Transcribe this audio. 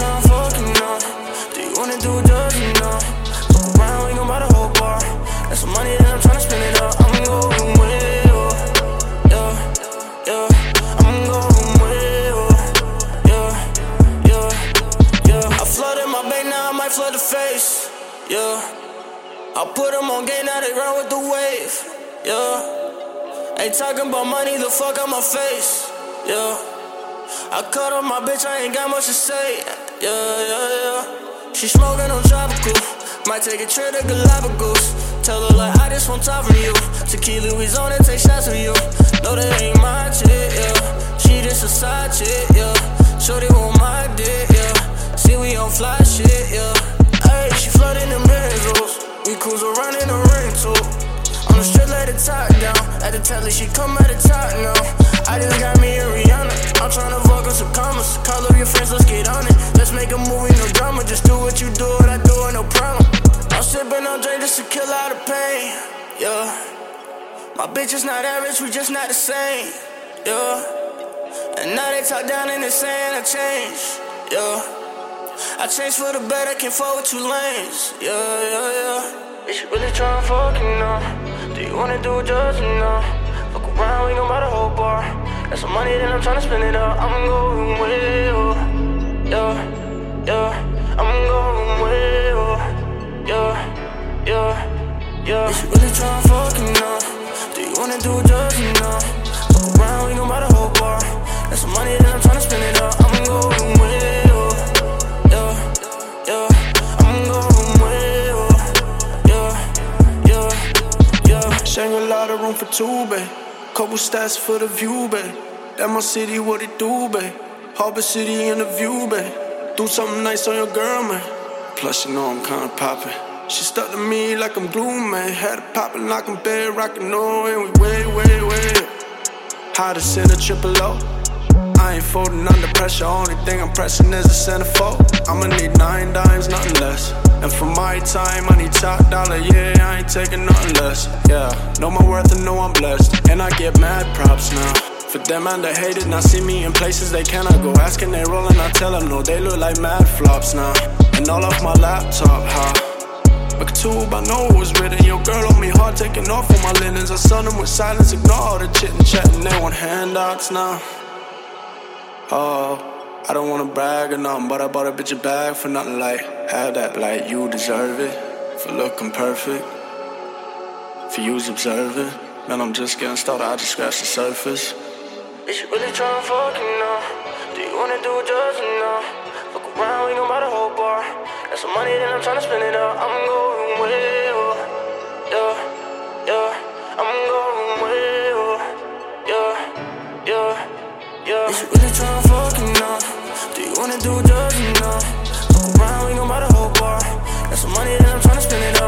Tryna fuck you know? Do you wanna do drugs you know? Fuck around, we gon' buy the whole bar. That's some money that I'm tryna spend it up. I'm going with you. Yeah, yeah. I'm going with you. Yeah, yeah, yeah. I flooded my bank, now I might flood the face. Yeah. I put them on game, now they run with the wave. Yeah. Ain't talking about money, the fuck out my face. Yeah. I cut on my bitch, I ain't got much to say. Yeah, yeah, yeah. She smoking on tropical. Might take a trip to Galapagos. Tell her like I just want top from you. Tequila, we on it, take shots of you. No, that ain't my chick, yeah. She just a side chick, yeah. Shorty want my dick, yeah. See, we on fly shit, yeah. Ayy, she flooding them benzos. We cruise around in a ring. On the strip, let it top down. At the telly, she come at the top now. I just got me a Rihanna. I'm tryna fuck on some commas. Call up your friends, let's get on it. Let's make a movie, no drama. Just do what you do, what I do, it, no problem. I'm sipping on drink just to kill all the pain. Yeah. My bitch is not average, we just not the same. Yeah. And now they talk down and they saying I changed. Yeah. I changed for the better, can't with two lanes. Yeah, yeah, yeah. Is you really tryna fuck you know? Do you wanna do you know? Fuck around, we gon' buy the whole bar. That's some money, then I'm tryna spend it up. I'm going with you. Yeah, yeah. I'm going with you. Yeah, yeah, yeah. Is you really tryna fuck you know? Do you wanna do you know? Fuck around, we gon' buy the whole bar. That's some money, then I'm tryna spend it up. Shangri-La, room for two, babe. Couple stats for the view, babe. That my city, what it do, babe. Harbor City in the view, babe. Do something nice on your girl, man. Plus, you know I'm kinda poppin'. She stuck to me like I'm glue, man. Had it poppin' like I'm bed rockin' on, and we way, way, way. Hottest in a triple O. I ain't folding under pressure. Only thing I'm pressing is a centerfold. I'ma need nine dimes, nothing less. And for my time, I need top dollar. Yeah, I ain't taking nothing less. Yeah, know my worth and know I'm blessed. And I get mad props now. For them and they hate it, now see me in places they cannot go. Asking they rollin', I tell them no. They look like mad flops now. And all off my laptop, huh? Maktub, I know it was written. Your girl on me hard, taking off on my linens. I sun them with silence, ignore all the chit and chatting. They want handouts now. Oh, I don't wanna brag or nothing, but I bought a bitch a bag for nothing like have that like you deserve it for looking perfect. For you's observing, man, I'm just getting started. I just scratched the surface. Is you really tryna fuck you know? Do you wanna do drugs you know? Fuck around, we gon' buy the whole bar. That's some money, then I'm tryna spend it up. I'm going do just enough. Fuck around, we gon' buy the whole bar. Got some money, that I'm tryna spend it